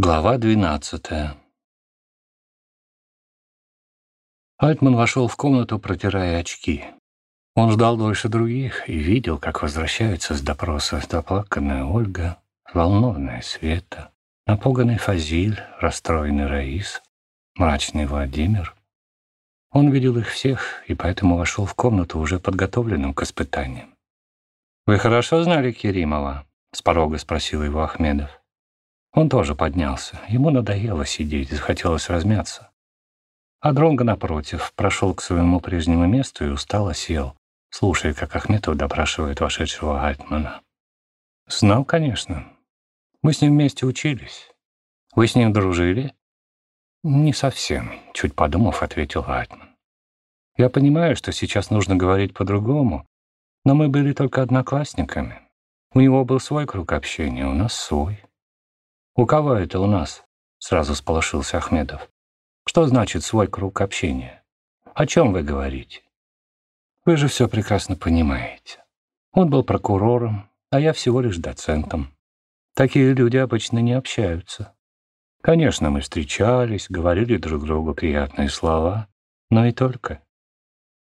Глава двенадцатая Альтман вошел в комнату, протирая очки. Он ждал дольше других и видел, как возвращаются с допроса заплаканная Ольга, волнованная Света, напуганный Фазиль, расстроенный Раис, мрачный Владимир. Он видел их всех и поэтому вошел в комнату уже подготовленным к испытаниям. «Вы хорошо знали Керимова?» — с порога спросил его Ахмедов. Он тоже поднялся. Ему надоело сидеть, захотелось размяться. А Дронго, напротив, прошел к своему прежнему месту и устало сел, слушая, как Ахметов допрашивает вошедшего Альтмана. «Знал, конечно. Мы с ним вместе учились. Вы с ним дружили?» «Не совсем», — чуть подумав, ответил Альтман. «Я понимаю, что сейчас нужно говорить по-другому, но мы были только одноклассниками. У него был свой круг общения, у нас свой. «У кого это у нас?» — сразу сполошился Ахмедов. «Что значит свой круг общения? О чем вы говорите?» «Вы же все прекрасно понимаете. Он был прокурором, а я всего лишь доцентом. Такие люди обычно не общаются. Конечно, мы встречались, говорили друг другу приятные слова, но и только.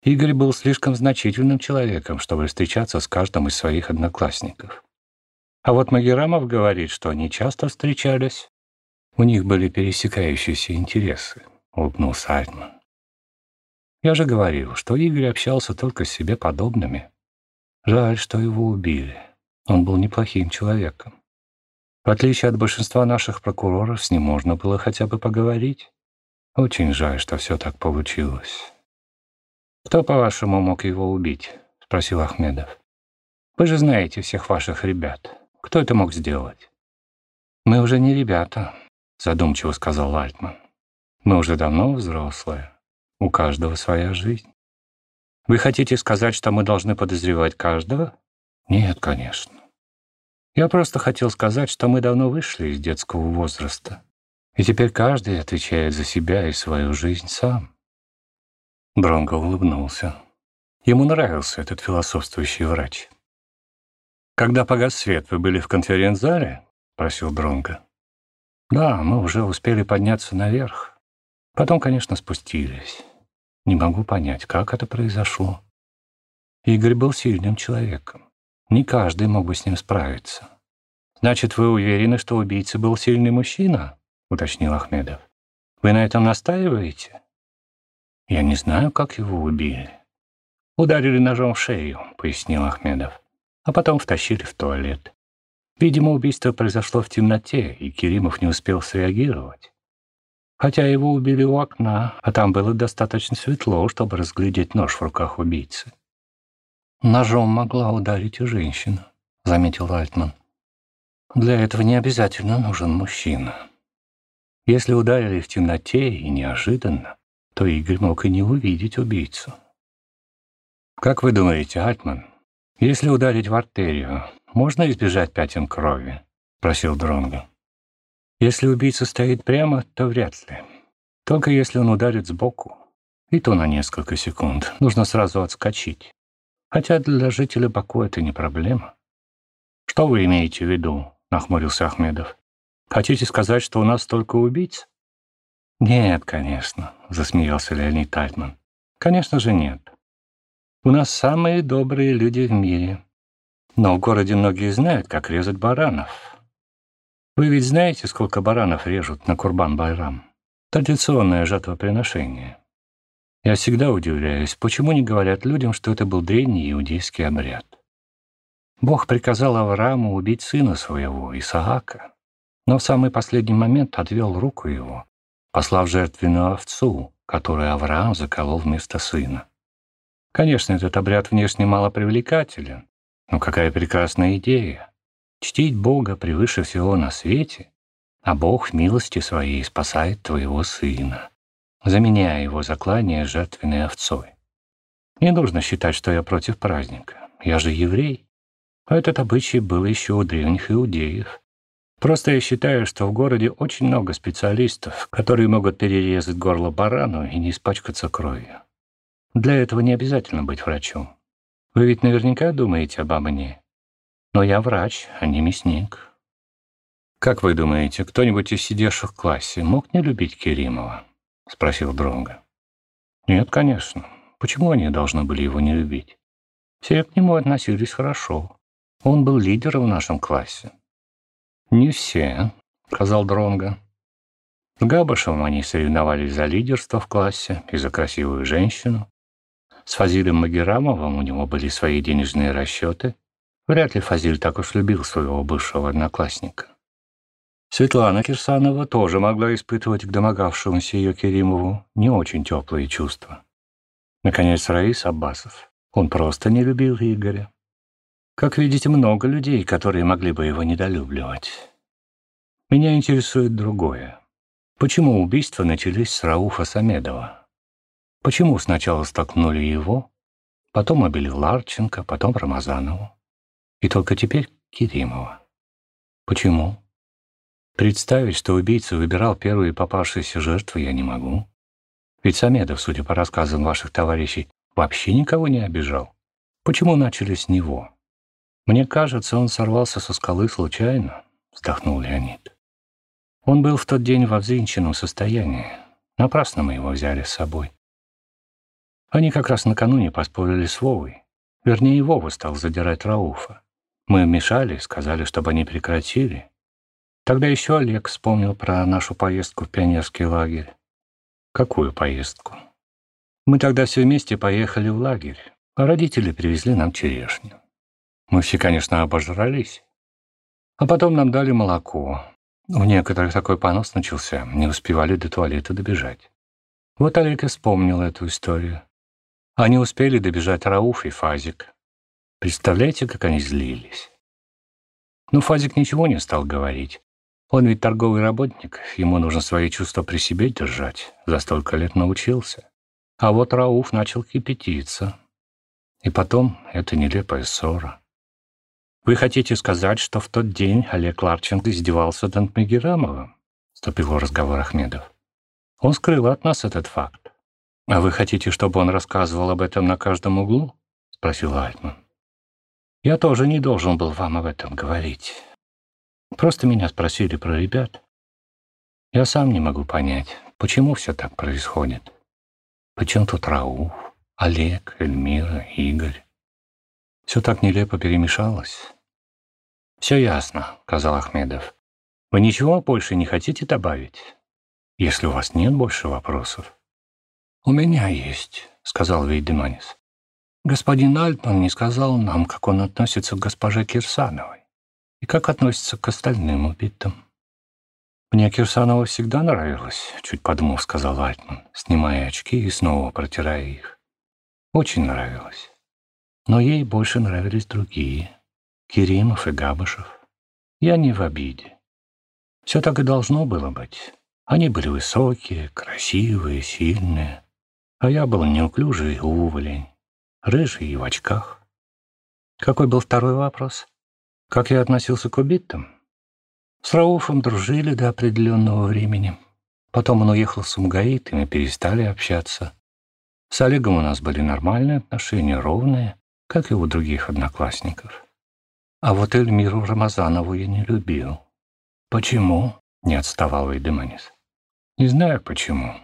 Игорь был слишком значительным человеком, чтобы встречаться с каждым из своих одноклассников. А вот Магерамов говорит, что они часто встречались. У них были пересекающиеся интересы, улыбнулся Альтман. Я же говорил, что Игорь общался только с себе подобными. Жаль, что его убили. Он был неплохим человеком. В отличие от большинства наших прокуроров, с ним можно было хотя бы поговорить. Очень жаль, что все так получилось. «Кто, по-вашему, мог его убить?» — спросил Ахмедов. «Вы же знаете всех ваших ребят. Кто это мог сделать? «Мы уже не ребята», — задумчиво сказал Альтман. «Мы уже давно взрослые. У каждого своя жизнь. Вы хотите сказать, что мы должны подозревать каждого? Нет, конечно. Я просто хотел сказать, что мы давно вышли из детского возраста, и теперь каждый отвечает за себя и свою жизнь сам». Бронко улыбнулся. Ему нравился этот философствующий врач. «Когда погас свет, вы были в конференц-зале?» — просил Дронго. «Да, мы уже успели подняться наверх. Потом, конечно, спустились. Не могу понять, как это произошло. Игорь был сильным человеком. Не каждый мог бы с ним справиться. «Значит, вы уверены, что убийца был сильный мужчина?» — уточнил Ахмедов. «Вы на этом настаиваете?» «Я не знаю, как его убили». «Ударили ножом в шею», — пояснил Ахмедов а потом втащили в туалет. Видимо, убийство произошло в темноте, и Керимов не успел среагировать. Хотя его убили у окна, а там было достаточно светло, чтобы разглядеть нож в руках убийцы. «Ножом могла ударить и женщина», — заметил Альтман. «Для этого не обязательно нужен мужчина. Если ударили в темноте и неожиданно, то Игорь мог и не увидеть убийцу». «Как вы думаете, Альтман, «Если ударить в артерию, можно избежать пятен крови?» — просил Дронго. «Если убийца стоит прямо, то вряд ли. Только если он ударит сбоку. И то на несколько секунд. Нужно сразу отскочить. Хотя для жителя Баку это не проблема». «Что вы имеете в виду?» — нахмурился Ахмедов. «Хотите сказать, что у нас только убийц?» «Нет, конечно», — засмеялся Леонид Тайтман. «Конечно же нет. У нас самые добрые люди в мире. Но в городе многие знают, как резать баранов. Вы ведь знаете, сколько баранов режут на Курбан-Байрам? Традиционное жертвоприношение. Я всегда удивляюсь, почему не говорят людям, что это был древний иудейский обряд. Бог приказал Аврааму убить сына своего, Исаака, но в самый последний момент отвел руку его, послав жертвенную овцу, которую Авраам заколол вместо сына. Конечно, этот обряд внешне мало привлекателен, но какая прекрасная идея. Чтить Бога превыше всего на свете, а Бог в милости своей спасает твоего сына, заменяя его заклание жертвенной овцой. Не нужно считать, что я против праздника. Я же еврей. Этот обычай был еще у древних иудеев. Просто я считаю, что в городе очень много специалистов, которые могут перерезать горло барану и не испачкаться кровью. Для этого не обязательно быть врачом. Вы ведь наверняка думаете обо мне. Но я врач, а не мясник. «Как вы думаете, кто-нибудь из сидевших в классе мог не любить Керимова?» — спросил Дронга. «Нет, конечно. Почему они должны были его не любить? Все к нему относились хорошо. Он был лидером в нашем классе». «Не все», — сказал Дронга. С Габышевым они соревновались за лидерство в классе и за красивую женщину. С Фазилем Магерамовым у него были свои денежные расчеты. Вряд ли Фазиль так уж любил своего бывшего одноклассника. Светлана Кирсанова тоже могла испытывать к домогавшемуся ее Керимову не очень теплые чувства. Наконец, Раис Аббасов. Он просто не любил Игоря. Как видите, много людей, которые могли бы его недолюбливать. Меня интересует другое. Почему убийства начались с Рауфа Самедова? Почему сначала столкнули его, потом убили Ларченко, потом Рамазанову, и только теперь Керимова? Почему? Представить, что убийца выбирал первые попавшиеся жертвы, я не могу. Ведь Самедов, судя по рассказам ваших товарищей, вообще никого не обижал. Почему начали с него? Мне кажется, он сорвался со скалы случайно, вздохнул Леонид. Он был в тот день во взвинченном состоянии. Напрасно мы его взяли с собой. Они как раз накануне поспорили с Вовой. Вернее, Вова стал задирать Рауфа. Мы вмешали, сказали, чтобы они прекратили. Тогда еще Олег вспомнил про нашу поездку в пионерский лагерь. Какую поездку? Мы тогда все вместе поехали в лагерь, а родители привезли нам черешню. Мы все, конечно, обожрались. А потом нам дали молоко. У некоторых такой понос начался, не успевали до туалета добежать. Вот Олег и вспомнил эту историю. Они успели добежать Рауф и Фазик. Представляете, как они злились? Ну, Фазик ничего не стал говорить. Он ведь торговый работник, ему нужно свои чувства при себе держать. За столько лет научился. А вот Рауф начал кипятиться. И потом эта нелепая ссора. «Вы хотите сказать, что в тот день Олег Ларченко издевался над Мегерамовым?» — вступил в разговор Ахмедов. «Он скрыл от нас этот факт. А вы хотите, чтобы он рассказывал об этом на каждом углу?» — спросил Альтман. «Я тоже не должен был вам об этом говорить. Просто меня спросили про ребят. Я сам не могу понять, почему все так происходит. Почему тут Рауф, Олег, Эльмира, Игорь? Все так нелепо перемешалось. «Все ясно», — сказал Ахмедов. «Вы ничего больше не хотите добавить? Если у вас нет больше вопросов». «У меня есть», — сказал Вейдеманис. «Господин Альтман не сказал нам, как он относится к госпоже Кирсановой и как относится к остальным убитым. «Мне Кирсанова всегда нравилась», — чуть подумав, сказал Альтман, снимая очки и снова протирая их. «Очень нравилась. Но ей больше нравились другие. Керимов и Габышев. Я не в обиде. Все так и должно было быть. Они были высокие, красивые, сильные. А я был неуклюжий уволень, рыжий и в очках. Какой был второй вопрос? Как я относился к убитым? С Рауфом дружили до определенного времени. Потом он уехал в Сумгаит, и мы перестали общаться. С Олегом у нас были нормальные отношения, ровные, как и у других одноклассников. А вот Эльмиру Рамазанову я не любил. Почему? Не отставал Эйдеманис. Не знаю почему.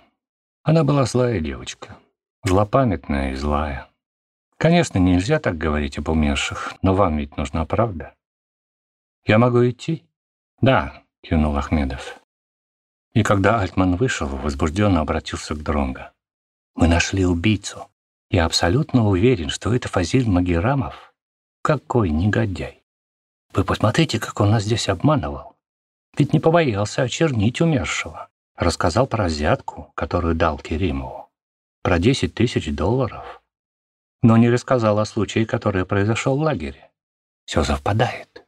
Она была злая девочка. Злопамятная и злая. Конечно, нельзя так говорить об умерших, но вам ведь нужна правда. «Я могу идти?» «Да», — кивнул Ахмедов. И когда Альтман вышел, возбужденно обратился к Дронго. «Мы нашли убийцу. Я абсолютно уверен, что это Фазиль Магерамов. Какой негодяй! Вы посмотрите, как он нас здесь обманывал. Ведь не побоялся очернить умершего. Рассказал про взятку, которую дал Керимову. Про 10 тысяч долларов. Но не рассказал о случае, который произошел в лагере. Все совпадает.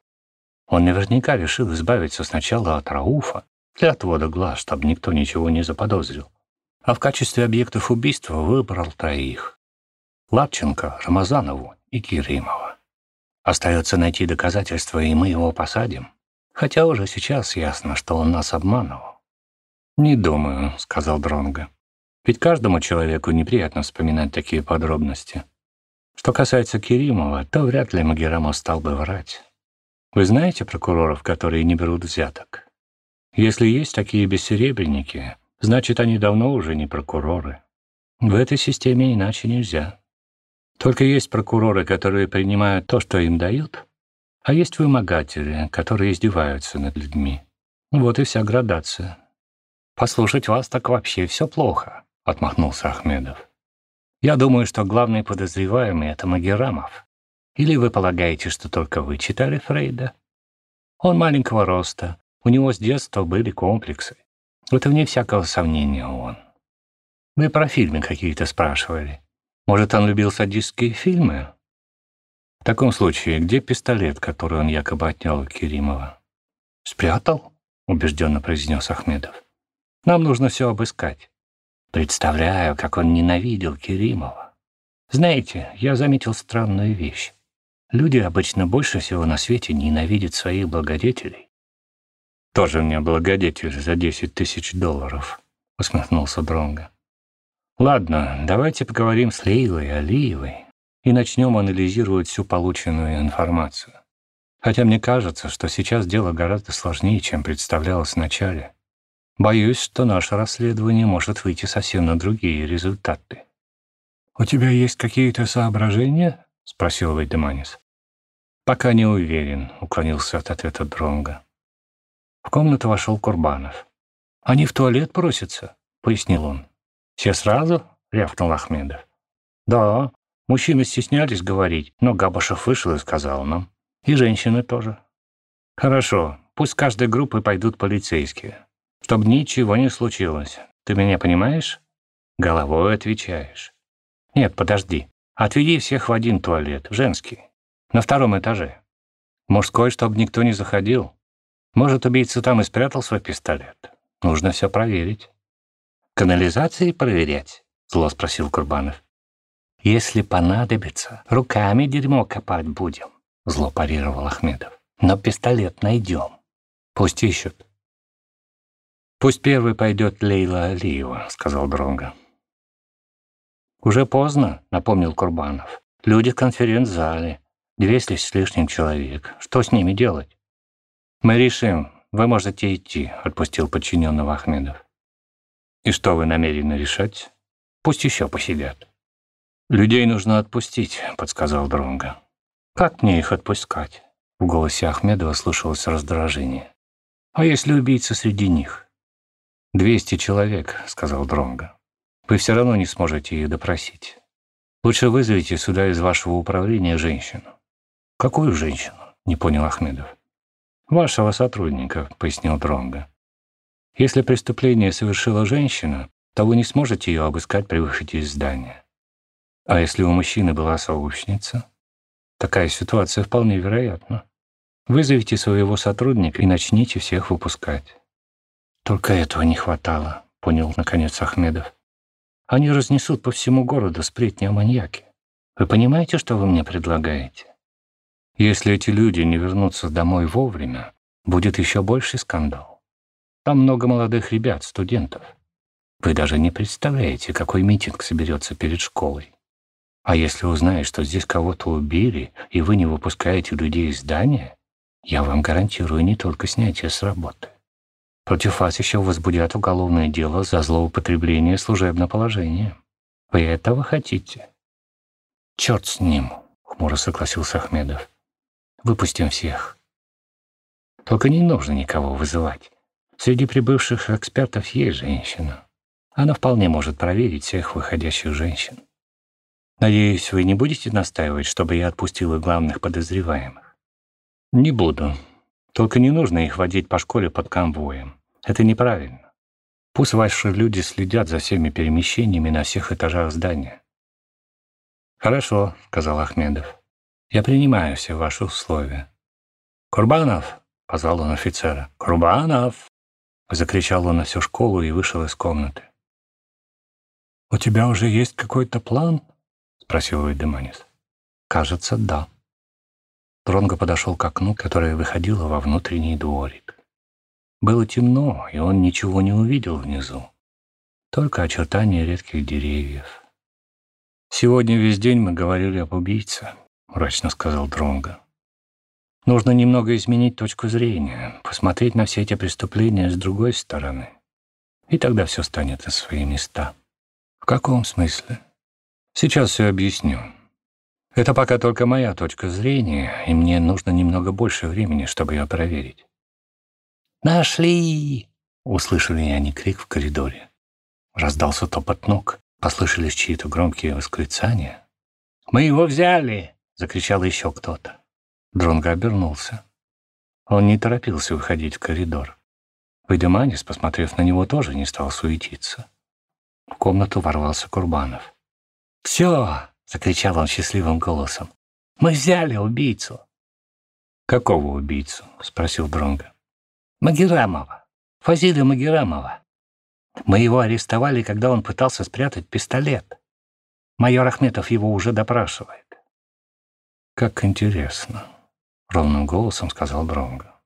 Он наверняка решил избавиться сначала от Рауфа для отвода глаз, чтобы никто ничего не заподозрил. А в качестве объектов убийства выбрал троих. Лапченко, Рамазанову и Киримова. Остается найти доказательства, и мы его посадим. Хотя уже сейчас ясно, что он нас обманывал. «Не думаю», — сказал Дронго. «Ведь каждому человеку неприятно вспоминать такие подробности. Что касается Керимова, то вряд ли Магерамов стал бы врать. Вы знаете прокуроров, которые не берут взяток? Если есть такие бессеребренники, значит, они давно уже не прокуроры. В этой системе иначе нельзя. Только есть прокуроры, которые принимают то, что им дают, а есть вымогатели, которые издеваются над людьми. Вот и вся градация. «Послушать вас так вообще все плохо», — отмахнулся Ахмедов. «Я думаю, что главный подозреваемый — это Магерамов. Или вы полагаете, что только вы читали Фрейда? Он маленького роста, у него с детства были комплексы. Это вне всякого сомнения он. Вы про фильмы какие-то спрашивали. Может, он любил садистские фильмы? В таком случае, где пистолет, который он якобы отнял у Керимова? Спрятал? Убежденно произнес Ахмедов. Нам нужно все обыскать. Представляю, как он ненавидел Керимова. Знаете, я заметил странную вещь. Люди обычно больше всего на свете ненавидят своих благодетелей. «Тоже мне благодетель за десять тысяч долларов», — усмехнулся Дронго. «Ладно, давайте поговорим с Лейлой Алиевой и начнем анализировать всю полученную информацию. Хотя мне кажется, что сейчас дело гораздо сложнее, чем представлялось вначале. Боюсь, что наше расследование может выйти совсем на другие результаты». «У тебя есть какие-то соображения?» — спросил Вейдеманис. «Пока не уверен», — уклонился от ответа Дронга. В комнату вошел Курбанов. «Они в туалет просятся», — пояснил он. «Все сразу?» — рявкнул Ахмедов. «Да, мужчины стеснялись говорить, но Габашев вышел и сказал нам. И женщины тоже». «Хорошо, пусть с каждой группы пойдут полицейские, чтобы ничего не случилось. Ты меня понимаешь?» «Головой отвечаешь». «Нет, подожди. Отведи всех в один туалет, в женский, на втором этаже. Мужской, чтобы никто не заходил. Может, убийца там и спрятал свой пистолет. Нужно все проверить. Канализации проверять? Зло спросил Курбанов. Если понадобится, руками дерьмо копать будем, зло парировал Ахмедов. Но пистолет найдем. Пусть ищут. Пусть первый пойдет Лейла Алиева, сказал Дронга. «Уже поздно», — напомнил Курбанов. «Люди в конференц-зале. Двести с лишним человек. Что с ними делать?» «Мы решим. Вы можете идти», — отпустил подчиненного Ахмедов. «И что вы намерены решать? Пусть еще посидят». «Людей нужно отпустить», — подсказал Дронга. «Как мне их отпускать?» В голосе Ахмедова слышалось раздражение. «А если убийца среди них?» «Двести человек», — сказал Дронга. Вы все равно не сможете ее допросить. Лучше вызовите сюда из вашего управления женщину». «Какую женщину?» — не понял Ахмедов. «Вашего сотрудника», — пояснил Дронга. «Если преступление совершила женщина, то вы не сможете ее обыскать при выходе из здания. А если у мужчины была сообщница? Такая ситуация вполне вероятна. Вызовите своего сотрудника и начните всех выпускать». «Только этого не хватало», — понял, наконец, Ахмедов. Они разнесут по всему городу сплетни о маньяке. Вы понимаете, что вы мне предлагаете? Если эти люди не вернутся домой вовремя, будет еще больший скандал. Там много молодых ребят, студентов. Вы даже не представляете, какой митинг соберется перед школой. А если узнаешь, что здесь кого-то убили, и вы не выпускаете людей из здания, я вам гарантирую не только снятие с работы. Против вас еще возбудят уголовное дело за злоупотребление служебного положения. Вы этого хотите? Черт с ним, хмуро согласился Ахмедов. Выпустим всех. Только не нужно никого вызывать. Среди прибывших экспертов есть женщина. Она вполне может проверить всех выходящих женщин. Надеюсь, вы не будете настаивать, чтобы я отпустил главных подозреваемых? Не буду. Только не нужно их водить по школе под конвоем. Это неправильно. Пусть ваши люди следят за всеми перемещениями на всех этажах здания. «Хорошо», — сказал Ахмедов. «Я принимаю все ваши условия». «Курбанов!» — позвал он офицера. «Курбанов!» — закричал он на всю школу и вышел из комнаты. «У тебя уже есть какой-то план?» — спросил Уидеманис. «Кажется, да». Дронго подошел к окну, которое выходило во внутренний дворик. Было темно, и он ничего не увидел внизу, только очертания редких деревьев. «Сегодня весь день мы говорили об убийце», — мрачно сказал Дронго. Нужно немного изменить точку зрения, посмотреть на все эти преступления с другой стороны. И тогда все станет на свои места. В каком смысле? Сейчас все объясню. Это пока только моя точка зрения, и мне нужно немного больше времени, чтобы ее проверить. «Нашли!» — услышали они крик в коридоре. Раздался топот ног, послышались чьи-то громкие восклицания. «Мы его взяли!» — закричал еще кто-то. Дронго обернулся. Он не торопился выходить в коридор. Вайдеманис, посмотрев на него, тоже не стал суетиться. В комнату ворвался Курбанов. «Все!» — закричал он счастливым голосом. «Мы взяли убийцу!» «Какого убийцу?» — спросил Дронго. «Магерамова. Фазиля Магерамова. Мы его арестовали, когда он пытался спрятать пистолет. Майор Ахметов его уже допрашивает». «Как интересно!» — ровным голосом сказал Дронго.